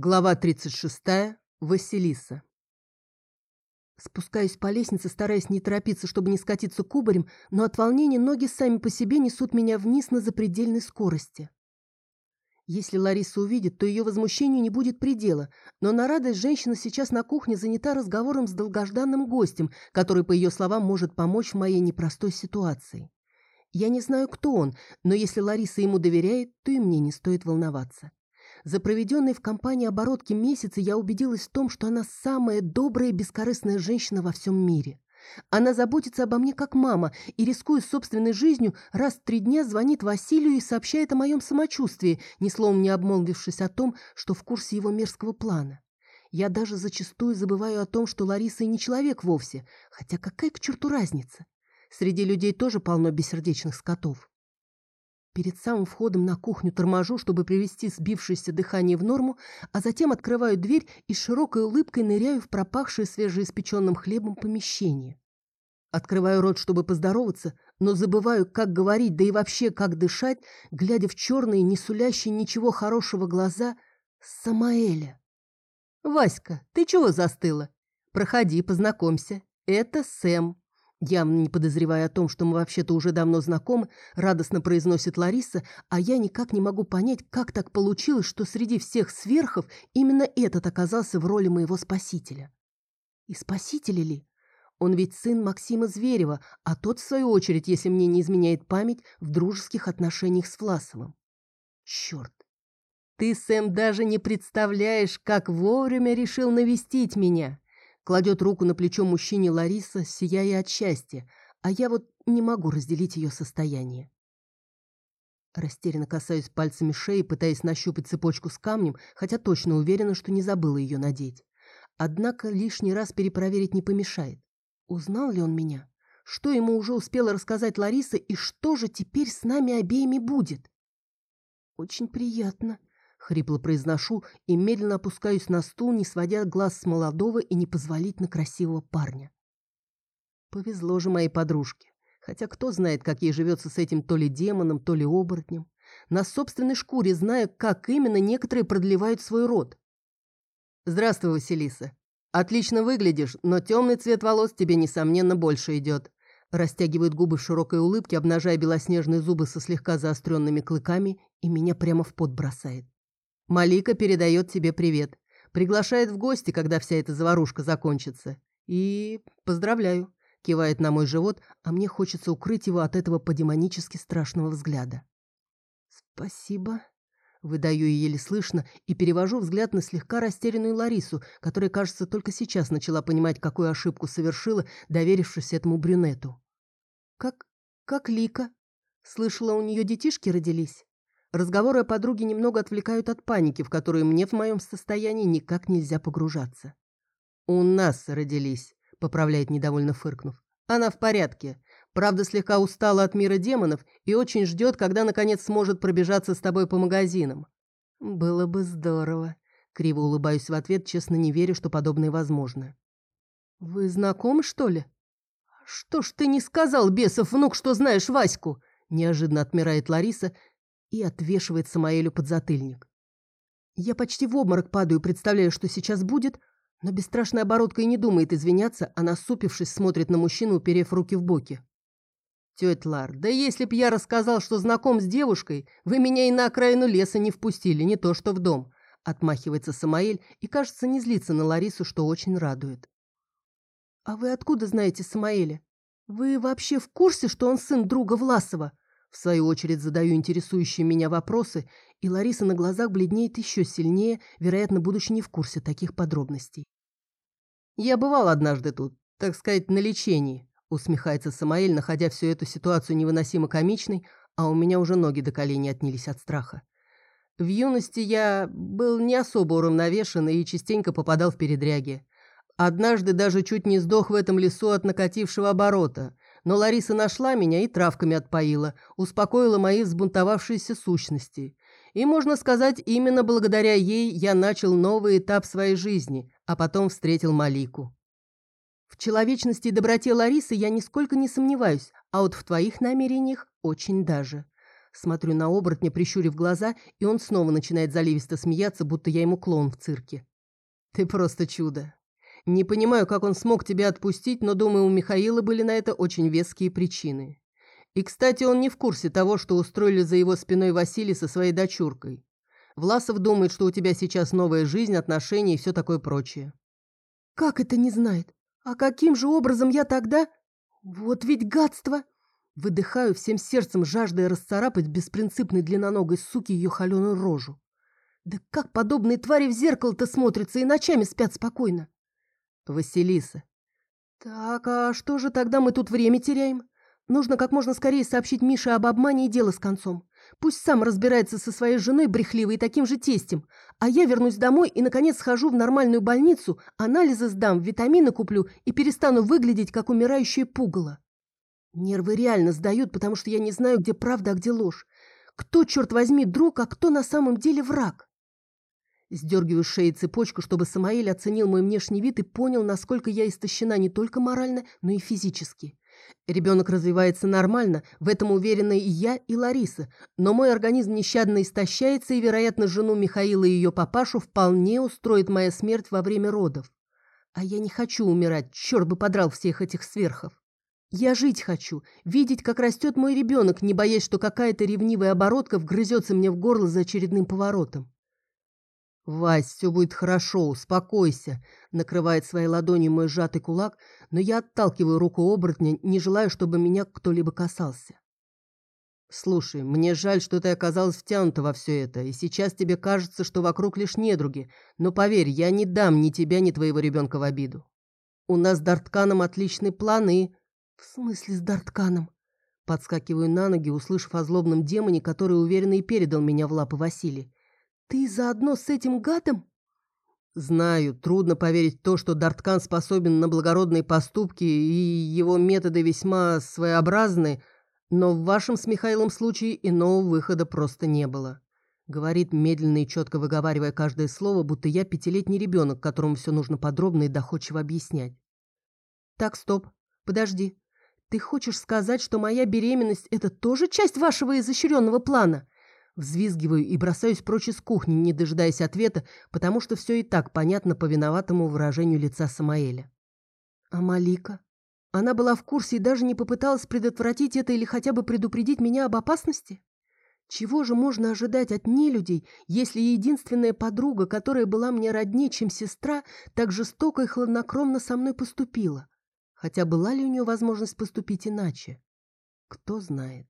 Глава 36. Василиса. Спускаюсь по лестнице, стараясь не торопиться, чтобы не скатиться кубарем, но от волнения ноги сами по себе несут меня вниз на запредельной скорости. Если Лариса увидит, то ее возмущению не будет предела, но на радость женщина сейчас на кухне занята разговором с долгожданным гостем, который, по ее словам, может помочь в моей непростой ситуации. Я не знаю, кто он, но если Лариса ему доверяет, то и мне не стоит волноваться. За проведенные в компании оборотки месяцы я убедилась в том, что она самая добрая и бескорыстная женщина во всем мире. Она заботится обо мне как мама и, рискуя собственной жизнью, раз в три дня звонит Василию и сообщает о моем самочувствии, ни словом не обмолвившись о том, что в курсе его мерзкого плана. Я даже зачастую забываю о том, что Лариса и не человек вовсе, хотя какая к черту разница? Среди людей тоже полно бессердечных скотов. Перед самым входом на кухню торможу, чтобы привести сбившееся дыхание в норму, а затем открываю дверь и широкой улыбкой ныряю в пропахшее свежеиспеченным хлебом помещение. Открываю рот, чтобы поздороваться, но забываю, как говорить, да и вообще, как дышать, глядя в черные, не сулящие ничего хорошего глаза Самаэля. «Васька, ты чего застыла? Проходи, познакомься. Это Сэм, Явно не подозревая о том, что мы вообще-то уже давно знакомы, радостно произносит Лариса, а я никак не могу понять, как так получилось, что среди всех сверхов именно этот оказался в роли моего спасителя. И спасителя ли? Он ведь сын Максима Зверева, а тот, в свою очередь, если мне не изменяет память, в дружеских отношениях с Власовым. Черт! Ты, Сэм, даже не представляешь, как вовремя решил навестить меня. Кладет руку на плечо мужчине Лариса, сияя от счастья, а я вот не могу разделить ее состояние. Растерянно касаюсь пальцами шеи, пытаясь нащупать цепочку с камнем, хотя точно уверена, что не забыла ее надеть. Однако лишний раз перепроверить не помешает. Узнал ли он меня? Что ему уже успела рассказать Лариса, и что же теперь с нами обеими будет? Очень приятно, Хрипло произношу и медленно опускаюсь на стул, не сводя глаз с молодого и непозволительно красивого парня. Повезло же моей подружке. Хотя кто знает, как ей живется с этим то ли демоном, то ли оборотнем. На собственной шкуре знаю, как именно некоторые продлевают свой род. Здравствуй, Василиса. Отлично выглядишь, но темный цвет волос тебе, несомненно, больше идет. Растягивает губы в широкой улыбке, обнажая белоснежные зубы со слегка заостренными клыками, и меня прямо в пот бросает. Малика передает тебе привет. Приглашает в гости, когда вся эта заварушка закончится. И поздравляю, кивает на мой живот, а мне хочется укрыть его от этого по-демонически страшного взгляда. Спасибо. Выдаю еле слышно и перевожу взгляд на слегка растерянную Ларису, которая, кажется, только сейчас начала понимать, какую ошибку совершила, доверившись этому брюнету. «Как... как Лика? Слышала, у нее детишки родились?» Разговоры о подруге немного отвлекают от паники, в которую мне в моем состоянии никак нельзя погружаться. «У нас родились», — поправляет недовольно фыркнув. «Она в порядке. Правда, слегка устала от мира демонов и очень ждет, когда, наконец, сможет пробежаться с тобой по магазинам». «Было бы здорово», — криво улыбаюсь в ответ, честно не верю, что подобное возможно. «Вы знакомы, что ли?» «Что ж ты не сказал, бесов внук, что знаешь Ваську?» Неожиданно отмирает Лариса и отвешивает Самаэлю подзатыльник. Я почти в обморок падаю, представляю, что сейчас будет, но бесстрашная оборотка и не думает извиняться, а насупившись смотрит на мужчину, уперев руки в боки. «Тетя Лар, да если б я рассказал, что знаком с девушкой, вы меня и на окраину леса не впустили, не то что в дом», отмахивается Самаэль и, кажется, не злится на Ларису, что очень радует. «А вы откуда знаете Самаэля? Вы вообще в курсе, что он сын друга Власова?» В свою очередь задаю интересующие меня вопросы, и Лариса на глазах бледнеет еще сильнее, вероятно, будучи не в курсе таких подробностей. «Я бывал однажды тут, так сказать, на лечении», усмехается Самаэль, находя всю эту ситуацию невыносимо комичной, а у меня уже ноги до коленей отнялись от страха. В юности я был не особо уравновешен и частенько попадал в передряги. Однажды даже чуть не сдох в этом лесу от накатившего оборота – но Лариса нашла меня и травками отпоила, успокоила мои взбунтовавшиеся сущности. И, можно сказать, именно благодаря ей я начал новый этап своей жизни, а потом встретил Малику. В человечности и доброте Ларисы я нисколько не сомневаюсь, а вот в твоих намерениях очень даже. Смотрю на оборотня, прищурив глаза, и он снова начинает заливисто смеяться, будто я ему клоун в цирке. «Ты просто чудо. Не понимаю, как он смог тебя отпустить, но, думаю, у Михаила были на это очень веские причины. И, кстати, он не в курсе того, что устроили за его спиной Василий со своей дочуркой. Власов думает, что у тебя сейчас новая жизнь, отношения и все такое прочее». «Как это не знает? А каким же образом я тогда...» «Вот ведь гадство!» Выдыхаю всем сердцем, жаждая расцарапать беспринципной длинноногой суки ее холеную рожу. Да как подобные твари в зеркало-то смотрятся и ночами спят спокойно? Василиса. Так, а что же тогда мы тут время теряем? Нужно как можно скорее сообщить Мише об обмане и дело с концом. Пусть сам разбирается со своей женой брехливой и таким же тестем, а я вернусь домой и, наконец, схожу в нормальную больницу, анализы сдам, витамины куплю и перестану выглядеть, как умирающее пугало. Нервы реально сдают, потому что я не знаю, где правда, а где ложь. Кто, черт возьми, друг, а кто на самом деле враг? Сдергиваю шеи цепочку, чтобы Самаэль оценил мой внешний вид и понял, насколько я истощена не только морально, но и физически. Ребенок развивается нормально, в этом уверены и я, и Лариса, но мой организм нещадно истощается, и, вероятно, жену Михаила и ее папашу вполне устроит моя смерть во время родов. А я не хочу умирать, черт бы подрал всех этих сверхов. Я жить хочу, видеть, как растет мой ребенок, не боясь, что какая-то ревнивая оборотка вгрызется мне в горло за очередным поворотом. «Вась, все будет хорошо, успокойся», — накрывает своей ладонью мой сжатый кулак, но я отталкиваю руку оборотня, не желаю, чтобы меня кто-либо касался. «Слушай, мне жаль, что ты оказалась втянута во все это, и сейчас тебе кажется, что вокруг лишь недруги, но поверь, я не дам ни тебя, ни твоего ребенка в обиду. У нас с Дартканом отличный план и...» «В смысле с Дартканом?» Подскакиваю на ноги, услышав о злобном демоне, который уверенно и передал меня в лапы Василия. «Ты заодно с этим гадом?» «Знаю, трудно поверить в то, что Дарткан способен на благородные поступки, и его методы весьма своеобразны, но в вашем с Михаилом случае иного выхода просто не было», говорит, медленно и четко выговаривая каждое слово, будто я пятилетний ребенок, которому все нужно подробно и доходчиво объяснять. «Так, стоп, подожди. «Ты хочешь сказать, что моя беременность – это тоже часть вашего изощренного плана?» Взвизгиваю и бросаюсь прочь из кухни, не дожидаясь ответа, потому что все и так понятно по виноватому выражению лица Самаэля. А Малика? Она была в курсе и даже не попыталась предотвратить это или хотя бы предупредить меня об опасности? Чего же можно ожидать от нелюдей, если единственная подруга, которая была мне роднее, чем сестра, так жестоко и хладнокровно со мной поступила? Хотя была ли у нее возможность поступить иначе? Кто знает.